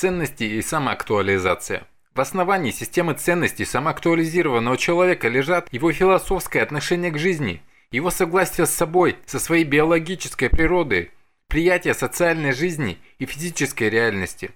Ценности и самоактуализация. В основании системы ценностей самоактуализированного человека лежат его философское отношение к жизни, его согласие с собой, со своей биологической природой, приятие социальной жизни и физической реальности.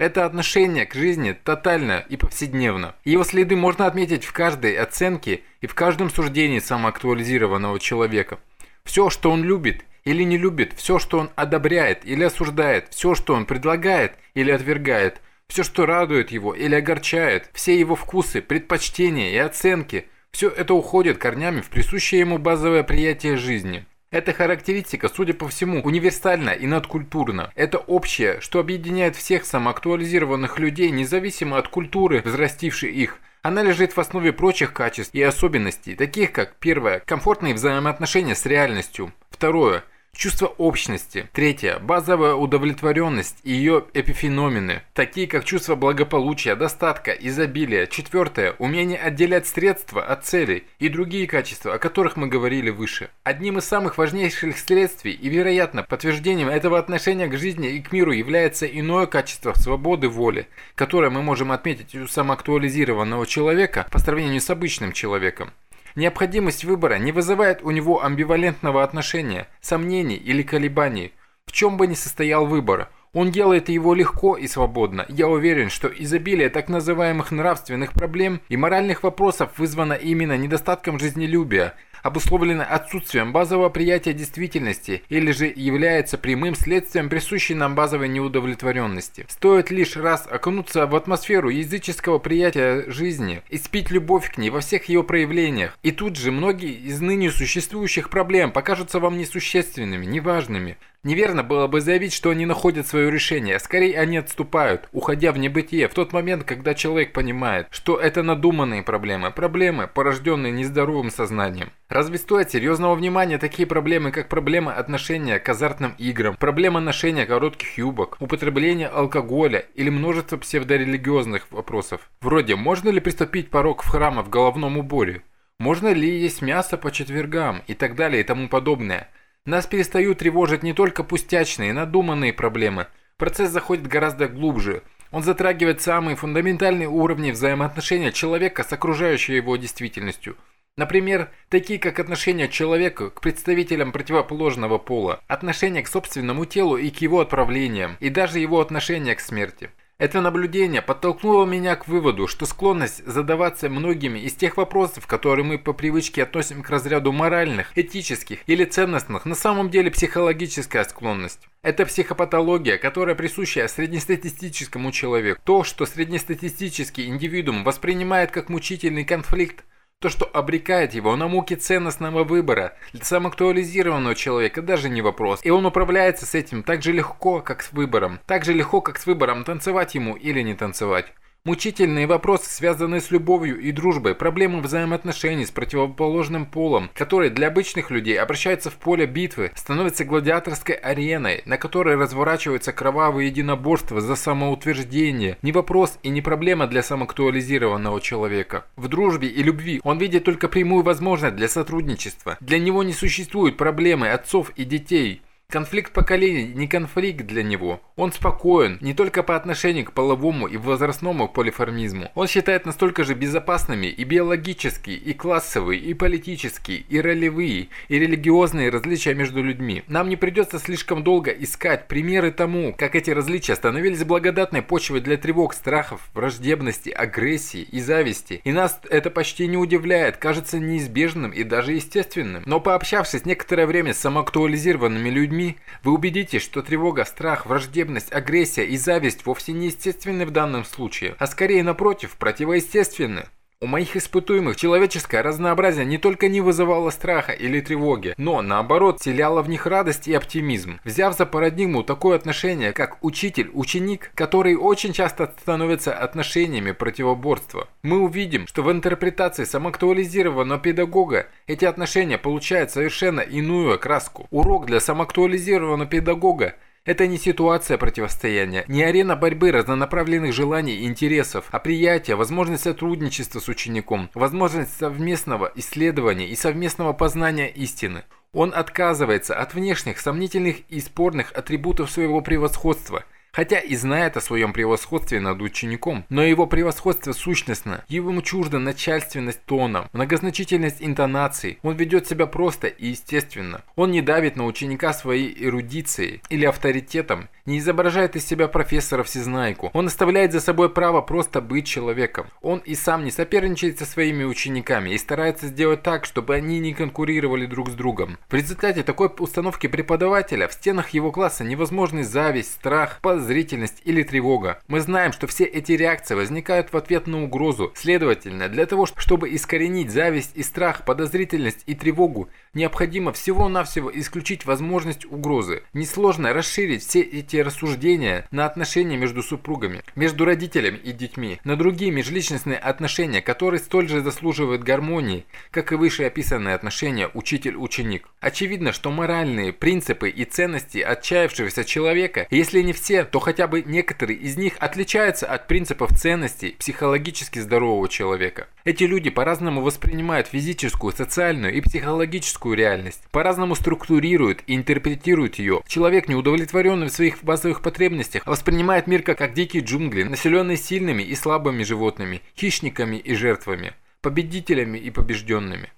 Это отношение к жизни тотально и повседневно. Его следы можно отметить в каждой оценке и в каждом суждении самоактуализированного человека. Все, что он любит или не любит, все, что он одобряет или осуждает, все, что он предлагает или отвергает, все, что радует его или огорчает, все его вкусы, предпочтения и оценки, все это уходит корнями в присущее ему базовое приятие жизни. Эта характеристика, судя по всему, универсальна и надкультурна. Это общее, что объединяет всех самоактуализированных людей, независимо от культуры, взрастившей их – она лежит в основе прочих качеств и особенностей, таких как первое – комфортные взаимоотношения с реальностью, второе Чувство общности. Третье. Базовая удовлетворенность и ее эпифеномены, такие как чувство благополучия, достатка, изобилия. Четвертое. Умение отделять средства от целей и другие качества, о которых мы говорили выше. Одним из самых важнейших следствий и, вероятно, подтверждением этого отношения к жизни и к миру является иное качество свободы воли, которое мы можем отметить у самоактуализированного человека по сравнению с обычным человеком. Необходимость выбора не вызывает у него амбивалентного отношения, сомнений или колебаний. В чем бы ни состоял выбор, он делает его легко и свободно. Я уверен, что изобилие так называемых нравственных проблем и моральных вопросов вызвано именно недостатком жизнелюбия – обусловлено отсутствием базового приятия действительности или же является прямым следствием присущей нам базовой неудовлетворенности. Стоит лишь раз окунуться в атмосферу языческого приятия жизни и спить любовь к ней во всех ее проявлениях, и тут же многие из ныне существующих проблем покажутся вам несущественными, неважными, Неверно было бы заявить, что они находят свое решение, а скорее они отступают, уходя в небытие в тот момент, когда человек понимает, что это надуманные проблемы, проблемы, порожденные нездоровым сознанием. Разве стоят серьезного внимания такие проблемы, как проблема отношения к азартным играм, проблема ношения коротких юбок, употребление алкоголя или множество псевдорелигиозных вопросов? Вроде, можно ли приступить порог в храма в головном уборе? Можно ли есть мясо по четвергам и так далее и тому подобное – нас перестают тревожить не только пустячные, надуманные проблемы. Процесс заходит гораздо глубже. Он затрагивает самые фундаментальные уровни взаимоотношения человека с окружающей его действительностью. Например, такие как отношение человека к представителям противоположного пола, отношение к собственному телу и к его отправлениям, и даже его отношение к смерти. Это наблюдение подтолкнуло меня к выводу, что склонность задаваться многими из тех вопросов, которые мы по привычке относим к разряду моральных, этических или ценностных, на самом деле психологическая склонность. Это психопатология, которая присуща среднестатистическому человеку. То, что среднестатистический индивидуум воспринимает как мучительный конфликт, то, что обрекает его на муки ценностного выбора, для самоактуализированного человека даже не вопрос. И он управляется с этим так же легко, как с выбором. Так же легко, как с выбором, танцевать ему или не танцевать. Мучительные вопросы, связанные с любовью и дружбой, проблемы взаимоотношений с противоположным полом, которые для обычных людей обращаются в поле битвы, становятся гладиаторской ареной, на которой разворачиваются кровавые единоборства за самоутверждение. Не вопрос и не проблема для самоактуализированного человека. В дружбе и любви он видит только прямую возможность для сотрудничества. Для него не существует проблемы отцов и детей. Конфликт поколений не конфликт для него. Он спокоен не только по отношению к половому и возрастному полиформизму. Он считает настолько же безопасными и биологические, и классовые, и политические, и ролевые, и религиозные различия между людьми. Нам не придется слишком долго искать примеры тому, как эти различия становились благодатной почвой для тревог, страхов, враждебности, агрессии и зависти. И нас это почти не удивляет, кажется неизбежным и даже естественным. Но пообщавшись некоторое время с самоактуализированными людьми, людьми, вы убедитесь, что тревога, страх, враждебность, агрессия и зависть вовсе не естественны в данном случае, а скорее напротив, противоестественны. У моих испытуемых человеческое разнообразие не только не вызывало страха или тревоги, но наоборот вселяло в них радость и оптимизм. Взяв за парадигму такое отношение, как учитель-ученик, который очень часто становятся отношениями противоборства, мы увидим, что в интерпретации самоактуализированного педагога эти отношения получают совершенно иную окраску. Урок для самоактуализированного педагога это не ситуация противостояния, не арена борьбы разнонаправленных желаний и интересов, а приятие, возможность сотрудничества с учеником, возможность совместного исследования и совместного познания истины. Он отказывается от внешних, сомнительных и спорных атрибутов своего превосходства, хотя и знает о своем превосходстве над учеником, но его превосходство сущностно, ему чужда начальственность тона, многозначительность интонаций, он ведет себя просто и естественно. Он не давит на ученика своей эрудицией или авторитетом, не изображает из себя профессора всезнайку, он оставляет за собой право просто быть человеком. Он и сам не соперничает со своими учениками и старается сделать так, чтобы они не конкурировали друг с другом. В результате такой установки преподавателя в стенах его класса невозможны зависть, страх, подозрительность или тревога. Мы знаем, что все эти реакции возникают в ответ на угрозу. Следовательно, для того, чтобы искоренить зависть и страх, подозрительность и тревогу, необходимо всего-навсего исключить возможность угрозы. Несложно расширить все эти рассуждения на отношения между супругами, между родителями и детьми, на другие межличностные отношения, которые столь же заслуживают гармонии, как и вышеописанные отношения учитель-ученик. Очевидно, что моральные принципы и ценности отчаявшегося человека, если не все, то хотя бы некоторые из них отличаются от принципов ценностей психологически здорового человека. Эти люди по-разному воспринимают физическую, социальную и психологическую реальность, по-разному структурируют и интерпретируют ее. Человек, неудовлетворенный в своих базовых потребностях, воспринимает мир как, как дикие джунгли, населенные сильными и слабыми животными, хищниками и жертвами, победителями и побежденными.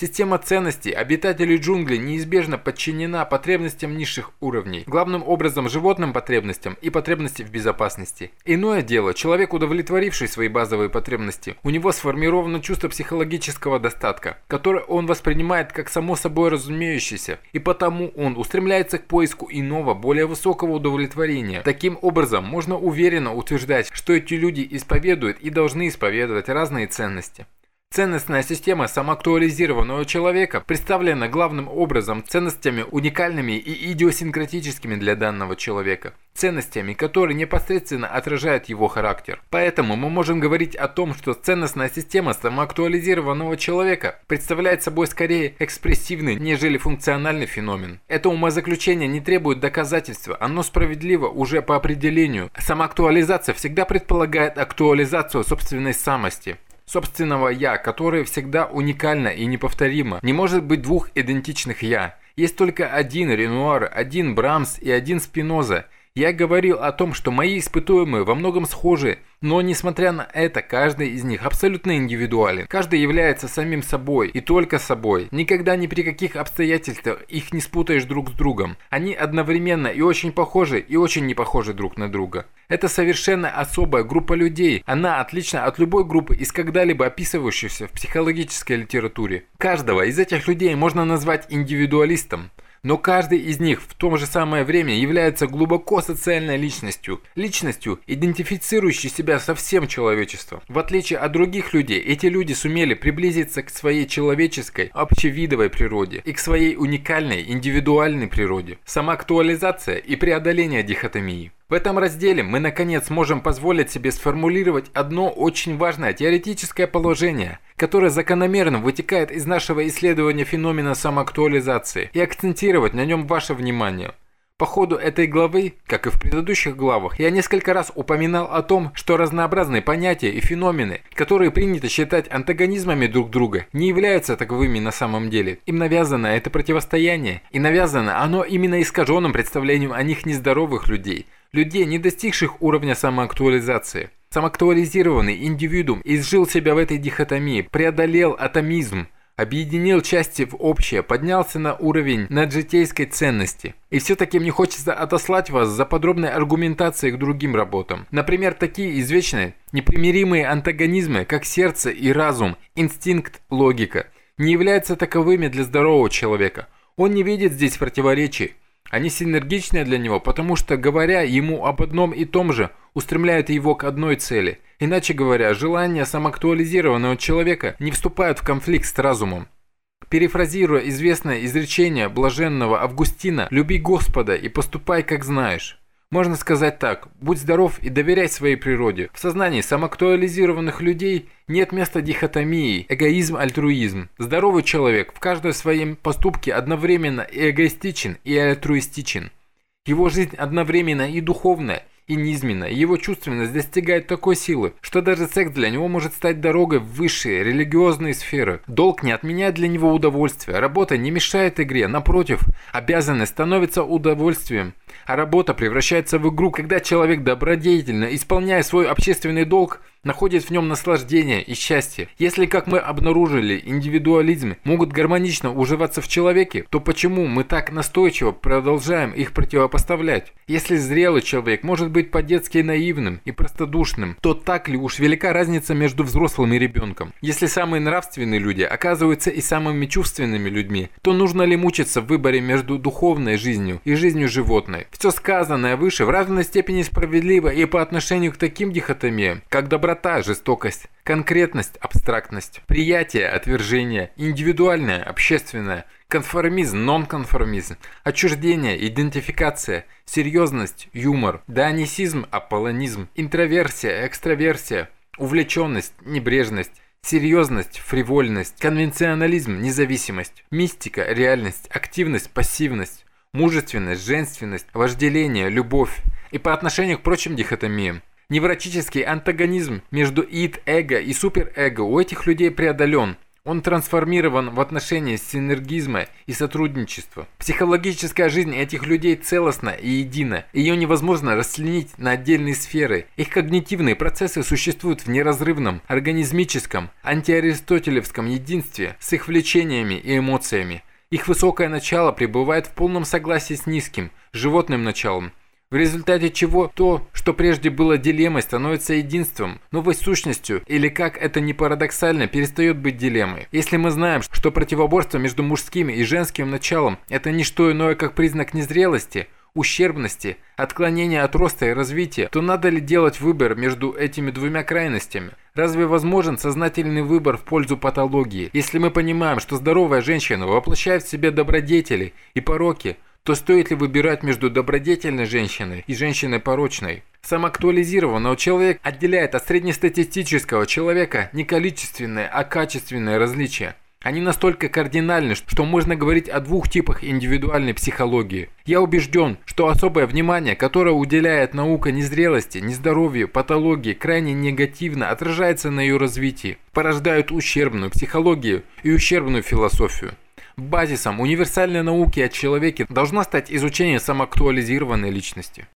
Система ценностей обитателей джунглей неизбежно подчинена потребностям низших уровней, главным образом животным потребностям и потребностям в безопасности. Иное дело, человек, удовлетворивший свои базовые потребности, у него сформировано чувство психологического достатка, которое он воспринимает как само собой разумеющееся, и потому он устремляется к поиску иного, более высокого удовлетворения. Таким образом, можно уверенно утверждать, что эти люди исповедуют и должны исповедовать разные ценности. Ценностная система самоактуализированного человека представлена главным образом ценностями уникальными и идиосинкратическими для данного человека, ценностями, которые непосредственно отражают его характер. Поэтому мы можем говорить о том, что ценностная система самоактуализированного человека представляет собой скорее экспрессивный, нежели функциональный феномен. Это умозаключение не требует доказательства, оно справедливо уже по определению. Самоактуализация всегда предполагает актуализацию собственной самости собственного «я», которое всегда уникально и неповторимо. Не может быть двух идентичных «я». Есть только один Ренуар, один Брамс и один Спиноза. Я говорил о том, что мои испытуемые во многом схожи но, несмотря на это, каждый из них абсолютно индивидуален. Каждый является самим собой и только собой. Никогда ни при каких обстоятельствах их не спутаешь друг с другом. Они одновременно и очень похожи, и очень не похожи друг на друга. Это совершенно особая группа людей. Она отлична от любой группы из когда-либо описывающейся в психологической литературе. Каждого из этих людей можно назвать индивидуалистом. Но каждый из них в то же самое время является глубоко социальной личностью, личностью, идентифицирующей себя со всем человечеством. В отличие от других людей, эти люди сумели приблизиться к своей человеческой, общевидовой природе и к своей уникальной, индивидуальной природе. Самоактуализация и преодоление дихотомии. В этом разделе мы наконец можем позволить себе сформулировать одно очень важное теоретическое положение, которое закономерно вытекает из нашего исследования феномена самоактуализации и акцентировать на нем ваше внимание. По ходу этой главы, как и в предыдущих главах, я несколько раз упоминал о том, что разнообразные понятия и феномены, которые принято считать антагонизмами друг друга, не являются таковыми на самом деле. Им навязано это противостояние, и навязано оно именно искаженным представлением о них нездоровых людей – людей, не достигших уровня самоактуализации. Самоактуализированный индивидуум изжил себя в этой дихотомии, преодолел атомизм, объединил части в общее, поднялся на уровень наджитейской ценности. И все-таки мне хочется отослать вас за подробной аргументацией к другим работам. Например, такие извечные, непримиримые антагонизмы, как сердце и разум, инстинкт, логика, не являются таковыми для здорового человека. Он не видит здесь противоречий. Они синергичны для него, потому что, говоря ему об одном и том же, устремляют его к одной цели. Иначе говоря, желания самоактуализированного человека не вступают в конфликт с разумом. Перефразируя известное изречение блаженного Августина «Люби Господа и поступай, как знаешь». Можно сказать так, будь здоров и доверяй своей природе. В сознании самоактуализированных людей нет места дихотомии, эгоизм-альтруизм. Здоровый человек в каждой своем поступке одновременно и эгоистичен, и альтруистичен. Его жизнь одновременно и духовная, и низменно, и его чувственность достигает такой силы, что даже секс для него может стать дорогой в высшие религиозные сферы. Долг не отменяет для него удовольствия, работа не мешает игре, напротив, обязанность становится удовольствием. А работа превращается в игру, когда человек добродетельно, исполняя свой общественный долг, находит в нем наслаждение и счастье. Если, как мы обнаружили, индивидуализм могут гармонично уживаться в человеке, то почему мы так настойчиво продолжаем их противопоставлять? Если зрелый человек может быть по-детски наивным и простодушным, то так ли уж велика разница между взрослым и ребенком? Если самые нравственные люди оказываются и самыми чувственными людьми, то нужно ли мучиться в выборе между духовной жизнью и жизнью животной? Все сказанное выше в равной степени справедливо и по отношению к таким дихотомиям, как доброта доброта, жестокость, конкретность, абстрактность, приятие, отвержение, индивидуальное, общественное, конформизм, нонконформизм, отчуждение, идентификация, серьезность, юмор, дионисизм, аполлонизм, интроверсия, экстраверсия, увлеченность, небрежность, Серьезность, фривольность, конвенционализм, независимость, мистика, реальность, активность, пассивность, мужественность, женственность, вожделение, любовь и по отношению к прочим дихотомиям. Невротический антагонизм между ид-эго и суперэго у этих людей преодолен. Он трансформирован в отношении синергизма и сотрудничества. Психологическая жизнь этих людей целостна и едина. Ее невозможно расчленить на отдельные сферы. Их когнитивные процессы существуют в неразрывном, организмическом, антиаристотелевском единстве с их влечениями и эмоциями. Их высокое начало пребывает в полном согласии с низким, животным началом, в результате чего то, что прежде было дилеммой, становится единством, новой сущностью, или как это ни парадоксально, перестает быть дилеммой. Если мы знаем, что противоборство между мужским и женским началом – это не что иное, как признак незрелости, ущербности, отклонения от роста и развития, то надо ли делать выбор между этими двумя крайностями? Разве возможен сознательный выбор в пользу патологии, если мы понимаем, что здоровая женщина воплощает в себе добродетели и пороки – то стоит ли выбирать между добродетельной женщиной и женщиной порочной? Самоактуализированного человека отделяет от среднестатистического человека не количественное, а качественное различие. Они настолько кардинальны, что можно говорить о двух типах индивидуальной психологии. Я убежден, что особое внимание, которое уделяет наука незрелости, нездоровью, патологии, крайне негативно отражается на ее развитии, порождают ущербную психологию и ущербную философию. Базисом универсальной науки о человеке должна стать изучение самоактуализированной личности.